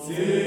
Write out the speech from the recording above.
See.